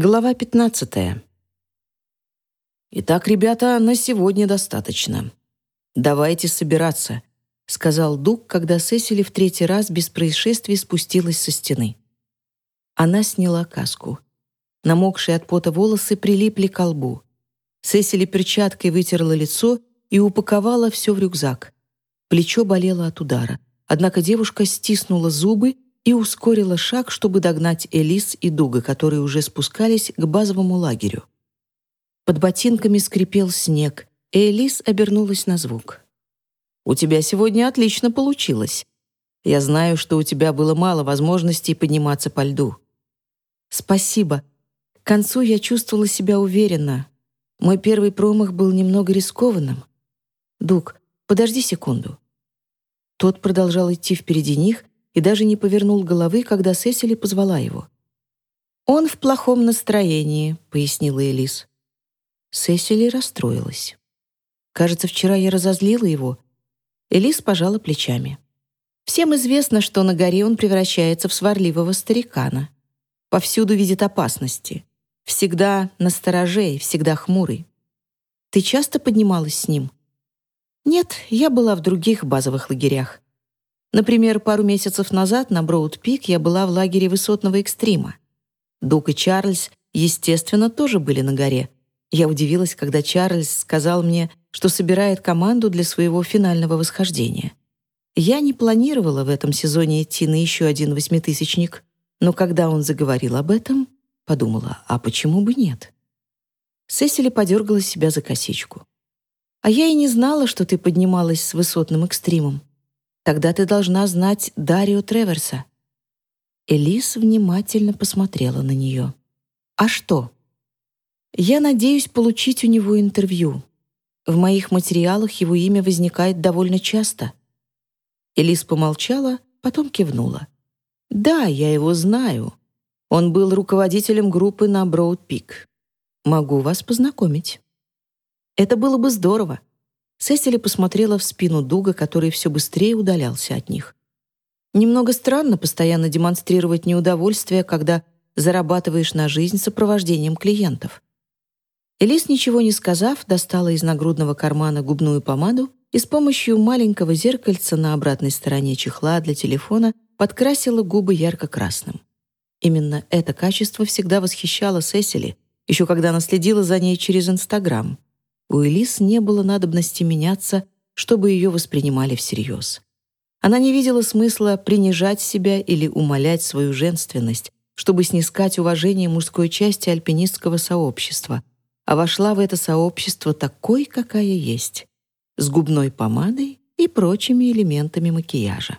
Глава 15. «Итак, ребята, на сегодня достаточно. Давайте собираться», — сказал Дуг, когда Сесили в третий раз без происшествий спустилась со стены. Она сняла каску. Намокшие от пота волосы прилипли к лбу. Сесили перчаткой вытерла лицо и упаковала все в рюкзак. Плечо болело от удара. Однако девушка стиснула зубы и ускорила шаг, чтобы догнать Элис и Дуга, которые уже спускались к базовому лагерю. Под ботинками скрипел снег, и Элис обернулась на звук. «У тебя сегодня отлично получилось. Я знаю, что у тебя было мало возможностей подниматься по льду». «Спасибо. К концу я чувствовала себя уверенно. Мой первый промах был немного рискованным. Дуг, подожди секунду». Тот продолжал идти впереди них и даже не повернул головы, когда Сесили позвала его. «Он в плохом настроении», — пояснила Элис. Сесили расстроилась. «Кажется, вчера я разозлила его». Элис пожала плечами. «Всем известно, что на горе он превращается в сварливого старикана. Повсюду видит опасности. Всегда настороже и всегда хмурый. Ты часто поднималась с ним?» «Нет, я была в других базовых лагерях. Например, пару месяцев назад на Броуд-Пик я была в лагере высотного экстрима. Дук и Чарльз, естественно, тоже были на горе, я удивилась, когда Чарльз сказал мне, что собирает команду для своего финального восхождения. Я не планировала в этом сезоне идти на еще один восьмитысячник, но когда он заговорил об этом, подумала, а почему бы нет? Сесили подергала себя за косичку. «А я и не знала, что ты поднималась с высотным экстримом. Тогда ты должна знать Дарио Треверса». Элис внимательно посмотрела на нее. «А что?» Я надеюсь получить у него интервью. В моих материалах его имя возникает довольно часто. Элис помолчала, потом кивнула. Да, я его знаю. Он был руководителем группы на Броуд-Пик. Могу вас познакомить. Это было бы здорово. Сесили посмотрела в спину Дуга, который все быстрее удалялся от них. Немного странно постоянно демонстрировать неудовольствие, когда зарабатываешь на жизнь сопровождением клиентов. Элис, ничего не сказав, достала из нагрудного кармана губную помаду и с помощью маленького зеркальца на обратной стороне чехла для телефона подкрасила губы ярко-красным. Именно это качество всегда восхищало Сесили, еще когда она следила за ней через Инстаграм. У Элис не было надобности меняться, чтобы ее воспринимали всерьез. Она не видела смысла принижать себя или умалять свою женственность, чтобы снискать уважение мужской части альпинистского сообщества — а вошла в это сообщество такой, какая есть, с губной помадой и прочими элементами макияжа.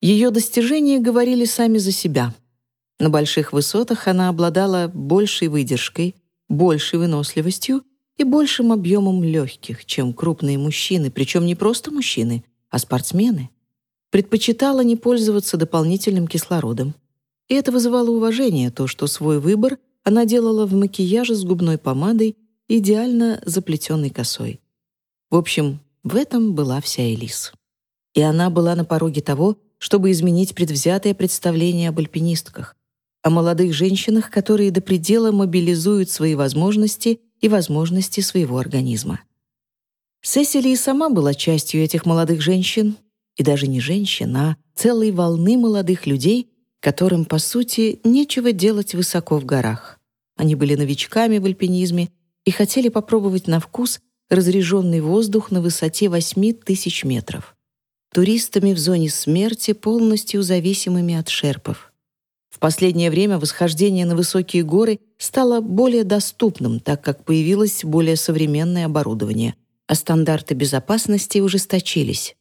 Ее достижения говорили сами за себя. На больших высотах она обладала большей выдержкой, большей выносливостью и большим объемом легких, чем крупные мужчины, причем не просто мужчины, а спортсмены. Предпочитала не пользоваться дополнительным кислородом. И это вызывало уважение, то, что свой выбор она делала в макияже с губной помадой, идеально заплетенной косой. В общем, в этом была вся Элис. И она была на пороге того, чтобы изменить предвзятое представление об альпинистках, о молодых женщинах, которые до предела мобилизуют свои возможности и возможности своего организма. Сесили и сама была частью этих молодых женщин, и даже не женщин, а целой волны молодых людей, которым, по сути, нечего делать высоко в горах. Они были новичками в альпинизме и хотели попробовать на вкус разреженный воздух на высоте 8 тысяч метров. Туристами в зоне смерти, полностью зависимыми от шерпов. В последнее время восхождение на высокие горы стало более доступным, так как появилось более современное оборудование, а стандарты безопасности ужесточились.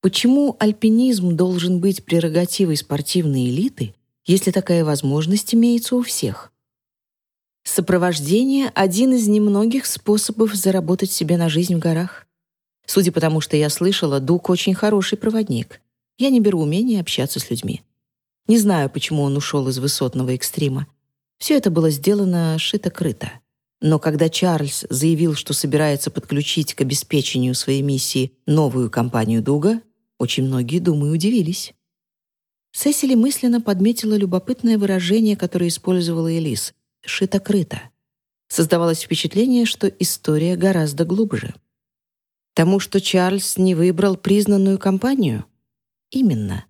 Почему альпинизм должен быть прерогативой спортивной элиты, если такая возможность имеется у всех? Сопровождение — один из немногих способов заработать себе на жизнь в горах. Судя по тому, что я слышала, Дук очень хороший проводник. Я не беру умения общаться с людьми. Не знаю, почему он ушел из высотного экстрима. Все это было сделано шито-крыто. Но когда Чарльз заявил, что собирается подключить к обеспечению своей миссии новую компанию Дуга, очень многие, думаю, удивились. Сесили мысленно подметила любопытное выражение, которое использовала Элис шито-крыто. Создавалось впечатление, что история гораздо глубже. Тому, что Чарльз не выбрал признанную компанию? Именно.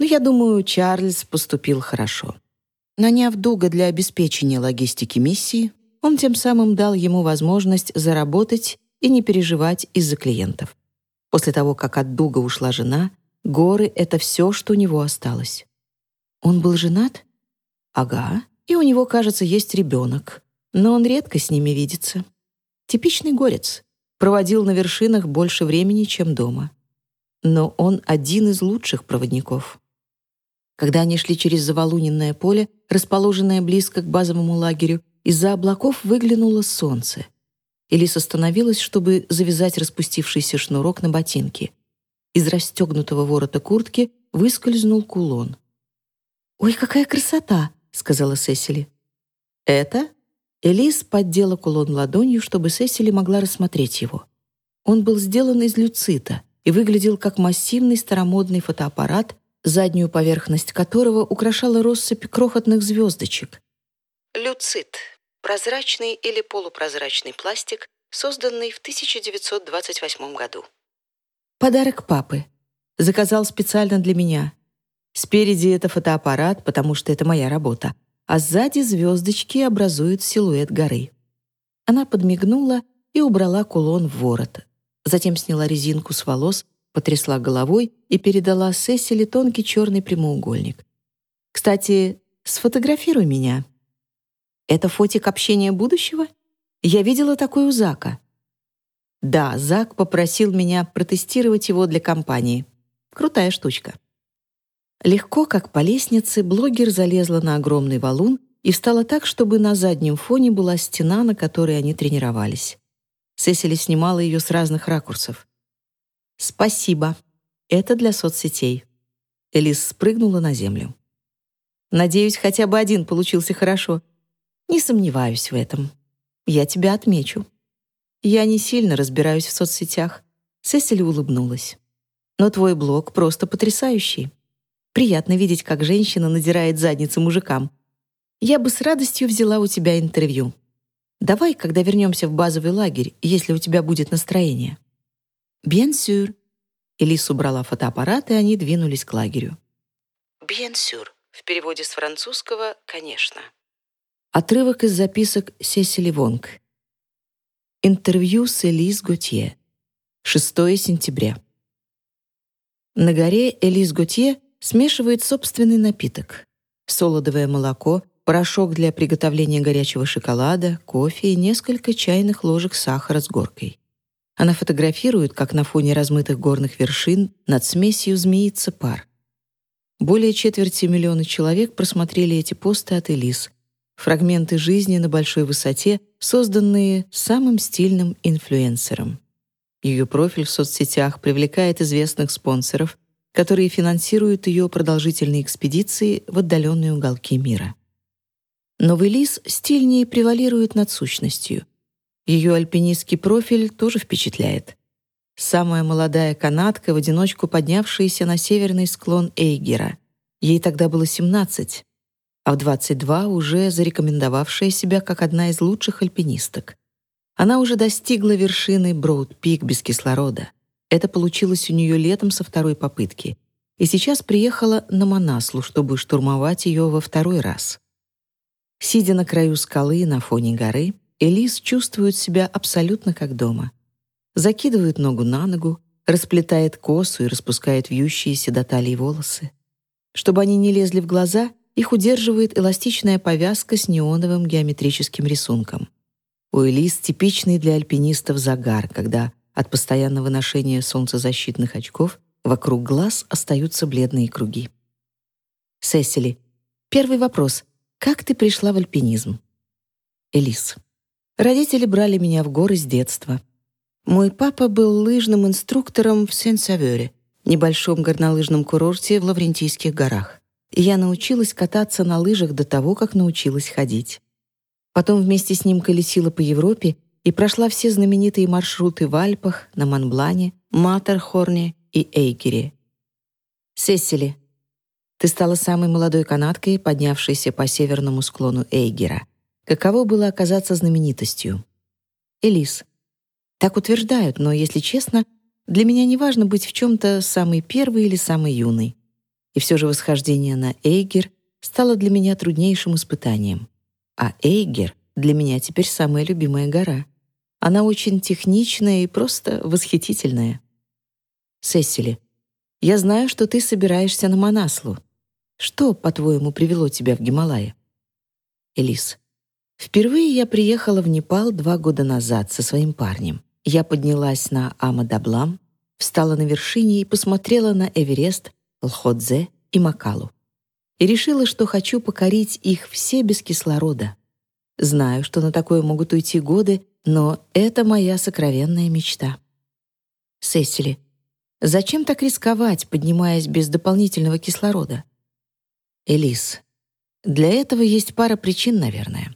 Но я думаю, Чарльз поступил хорошо. Наняв Дуга для обеспечения логистики миссии, он тем самым дал ему возможность заработать и не переживать из-за клиентов. После того, как от Дуга ушла жена, горы — это все, что у него осталось. Он был женат? Ага, и у него, кажется, есть ребенок, но он редко с ними видится. Типичный горец. Проводил на вершинах больше времени, чем дома. Но он один из лучших проводников. Когда они шли через завалуненное поле, расположенное близко к базовому лагерю, из-за облаков выглянуло солнце. Элис остановилась, чтобы завязать распустившийся шнурок на ботинке. Из расстегнутого ворота куртки выскользнул кулон. «Ой, какая красота!» — сказала Сесили. «Это?» Элис поддела кулон ладонью, чтобы Сесили могла рассмотреть его. Он был сделан из люцита и выглядел как массивный старомодный фотоаппарат, заднюю поверхность которого украшала россыпь крохотных звездочек. Люцит — прозрачный или полупрозрачный пластик, созданный в 1928 году. Подарок папы. Заказал специально для меня. Спереди это фотоаппарат, потому что это моя работа, а сзади звездочки образуют силуэт горы. Она подмигнула и убрала кулон в ворот. Затем сняла резинку с волос, потрясла головой и передала Сесили тонкий черный прямоугольник. «Кстати, сфотографируй меня». «Это фотик общения будущего? Я видела такой у Зака». «Да, Зак попросил меня протестировать его для компании. Крутая штучка». Легко, как по лестнице, блогер залезла на огромный валун и встала так, чтобы на заднем фоне была стена, на которой они тренировались. Сесили снимала ее с разных ракурсов. «Спасибо. Это для соцсетей». Элис спрыгнула на землю. «Надеюсь, хотя бы один получился хорошо. Не сомневаюсь в этом. Я тебя отмечу». «Я не сильно разбираюсь в соцсетях». Сесили улыбнулась. «Но твой блог просто потрясающий. Приятно видеть, как женщина надирает задницы мужикам. Я бы с радостью взяла у тебя интервью. Давай, когда вернемся в базовый лагерь, если у тебя будет настроение». «Bien sûr». Элис убрала фотоаппарат, и они двинулись к лагерю. «Bien sûr» в переводе с французского «конечно». Отрывок из записок Сесили Вонг. Интервью с Элис Готье. 6 сентября. На горе Элис Готье смешивает собственный напиток. Солодовое молоко, порошок для приготовления горячего шоколада, кофе и несколько чайных ложек сахара с горкой. Она фотографирует, как на фоне размытых горных вершин над смесью змеится пар. Более четверти миллиона человек просмотрели эти посты от Элис, фрагменты жизни на большой высоте, созданные самым стильным инфлюенсером. Ее профиль в соцсетях привлекает известных спонсоров, которые финансируют ее продолжительные экспедиции в отдаленные уголки мира. Новый лис стильнее превалирует над сущностью. Ее альпинистский профиль тоже впечатляет. Самая молодая канатка, в одиночку поднявшаяся на северный склон Эйгера. Ей тогда было 17, а в 22 уже зарекомендовавшая себя как одна из лучших альпинисток. Она уже достигла вершины Броуд-Пик без кислорода. Это получилось у нее летом со второй попытки. И сейчас приехала на Манаслу, чтобы штурмовать ее во второй раз. Сидя на краю скалы на фоне горы, Элис чувствует себя абсолютно как дома. Закидывает ногу на ногу, расплетает косу и распускает вьющиеся до талии волосы. Чтобы они не лезли в глаза, их удерживает эластичная повязка с неоновым геометрическим рисунком. У Элис типичный для альпинистов загар, когда от постоянного ношения солнцезащитных очков вокруг глаз остаются бледные круги. Сесили, первый вопрос. Как ты пришла в альпинизм? Элис. Родители брали меня в горы с детства. Мой папа был лыжным инструктором в Сен-Савере, небольшом горнолыжном курорте в Лаврентийских горах. И я научилась кататься на лыжах до того, как научилась ходить. Потом вместе с ним колесила по Европе и прошла все знаменитые маршруты в Альпах, на Монблане, Матерхорне и Эйгере. Сесили, ты стала самой молодой канадкой, поднявшейся по северному склону Эйгера. Каково было оказаться знаменитостью? Элис. Так утверждают, но, если честно, для меня не важно быть в чем-то самый первый или самый юный. И все же восхождение на Эйгер стало для меня труднейшим испытанием. А Эйгер для меня теперь самая любимая гора. Она очень техничная и просто восхитительная. Сесили, я знаю, что ты собираешься на Манаслу. Что, по-твоему, привело тебя в Гималаи? Элис. Впервые я приехала в Непал два года назад со своим парнем. Я поднялась на Амадаблам, встала на вершине и посмотрела на Эверест, Лходзе и Макалу. И решила, что хочу покорить их все без кислорода. Знаю, что на такое могут уйти годы, но это моя сокровенная мечта. Сесили, зачем так рисковать, поднимаясь без дополнительного кислорода? Элис, для этого есть пара причин, наверное.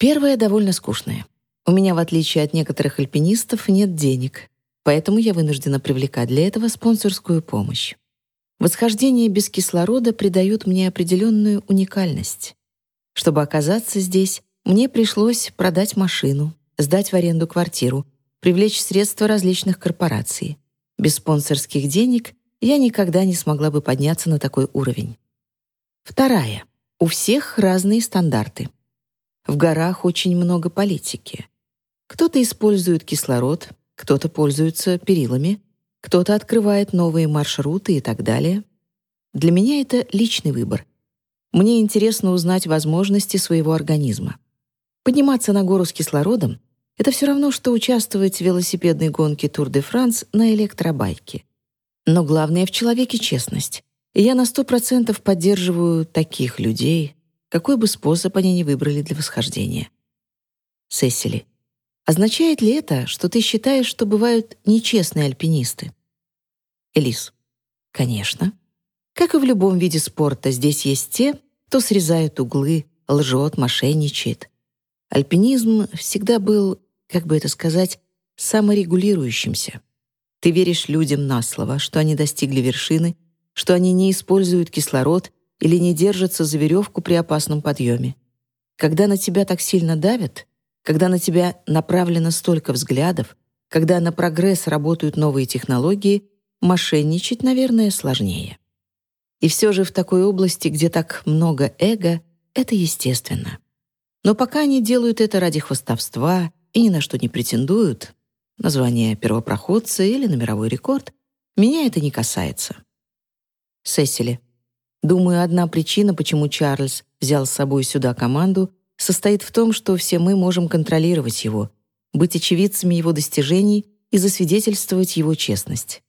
Первая довольно скучная. У меня, в отличие от некоторых альпинистов, нет денег, поэтому я вынуждена привлекать для этого спонсорскую помощь. Восхождение без кислорода придают мне определенную уникальность. Чтобы оказаться здесь, мне пришлось продать машину, сдать в аренду квартиру, привлечь средства различных корпораций. Без спонсорских денег я никогда не смогла бы подняться на такой уровень. Вторая. У всех разные стандарты. В горах очень много политики. Кто-то использует кислород, кто-то пользуется перилами, кто-то открывает новые маршруты и так далее. Для меня это личный выбор. Мне интересно узнать возможности своего организма. Подниматься на гору с кислородом — это все равно, что участвовать в велосипедной гонке Тур-де-Франс на электробайке. Но главное в человеке — честность. И я на сто процентов поддерживаю таких людей, какой бы способ они ни выбрали для восхождения. Сесили, Означает ли это, что ты считаешь, что бывают нечестные альпинисты? Элис. Конечно. Как и в любом виде спорта, здесь есть те, кто срезает углы, лжет, мошенничает. Альпинизм всегда был, как бы это сказать, саморегулирующимся. Ты веришь людям на слово, что они достигли вершины, что они не используют кислород или не держатся за веревку при опасном подъеме. Когда на тебя так сильно давят, когда на тебя направлено столько взглядов, когда на прогресс работают новые технологии, мошенничать, наверное, сложнее. И все же в такой области, где так много эго, это естественно. Но пока они делают это ради хвостовства и ни на что не претендуют, название первопроходца или на мировой рекорд, меня это не касается. Сесили. Думаю, одна причина, почему Чарльз взял с собой сюда команду, состоит в том, что все мы можем контролировать его, быть очевидцами его достижений и засвидетельствовать его честность.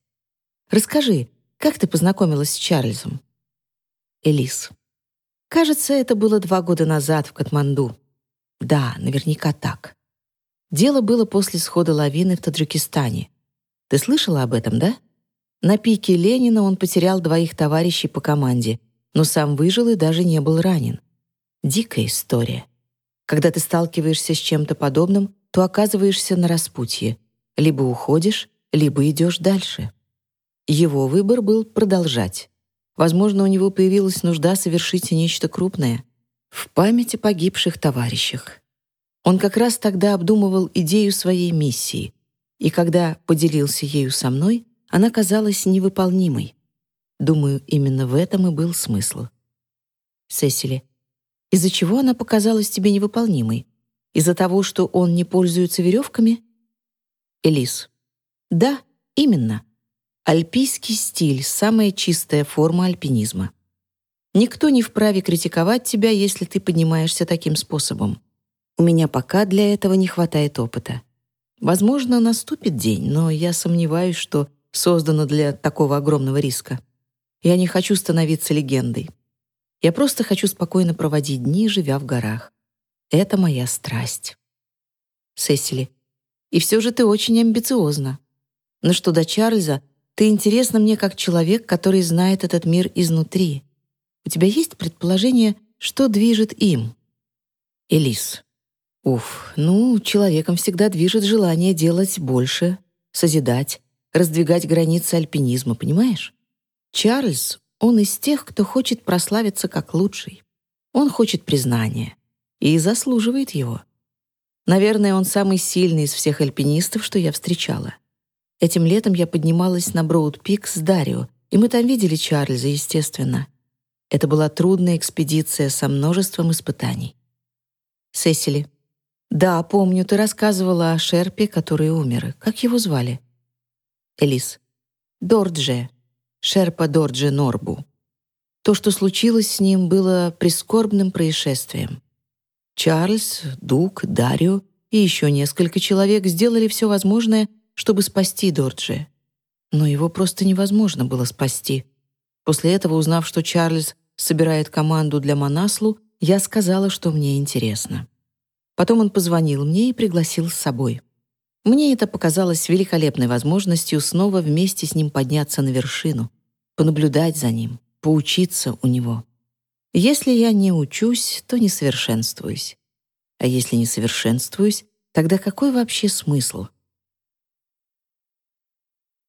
Расскажи, как ты познакомилась с Чарльзом? Элис. Кажется, это было два года назад в Катманду. Да, наверняка так. Дело было после схода лавины в Таджикистане. Ты слышала об этом, да? На пике Ленина он потерял двоих товарищей по команде, но сам выжил и даже не был ранен. Дикая история. Когда ты сталкиваешься с чем-то подобным, то оказываешься на распутье. Либо уходишь, либо идешь дальше. Его выбор был продолжать. Возможно, у него появилась нужда совершить нечто крупное в память о погибших товарищах. Он как раз тогда обдумывал идею своей миссии, и когда поделился ею со мной, она казалась невыполнимой. Думаю, именно в этом и был смысл. Сесили, из-за чего она показалась тебе невыполнимой? Из-за того, что он не пользуется веревками? Элис. Да, именно. Альпийский стиль — самая чистая форма альпинизма. Никто не вправе критиковать тебя, если ты поднимаешься таким способом. У меня пока для этого не хватает опыта. Возможно, наступит день, но я сомневаюсь, что создано для такого огромного риска. Я не хочу становиться легендой. Я просто хочу спокойно проводить дни, живя в горах. Это моя страсть. Сесили. И все же ты очень амбициозна. Но что до Чарльза, ты интересна мне как человек, который знает этот мир изнутри. У тебя есть предположение, что движет им? Элис. Уф, ну, человеком всегда движет желание делать больше, созидать, раздвигать границы альпинизма, понимаешь? Чарльз он из тех, кто хочет прославиться как лучший. Он хочет признания. И заслуживает его. Наверное, он самый сильный из всех альпинистов, что я встречала. Этим летом я поднималась на Броуд-Пик с Дарио, и мы там видели Чарльза, естественно. Это была трудная экспедиция со множеством испытаний. Сесили. Да, помню, ты рассказывала о Шерпе, который умер. Как его звали? Элис. Дордже. Шерпа Дордже Норбу. То, что случилось с ним, было прискорбным происшествием. Чарльз, Дук, Дарио и еще несколько человек сделали все возможное, чтобы спасти Дорджи. Но его просто невозможно было спасти. После этого, узнав, что Чарльз собирает команду для Манаслу, я сказала, что мне интересно. Потом он позвонил мне и пригласил с собой. Мне это показалось великолепной возможностью снова вместе с ним подняться на вершину, понаблюдать за ним, поучиться у него. Если я не учусь, то не совершенствуюсь. А если не совершенствуюсь, тогда какой вообще смысл —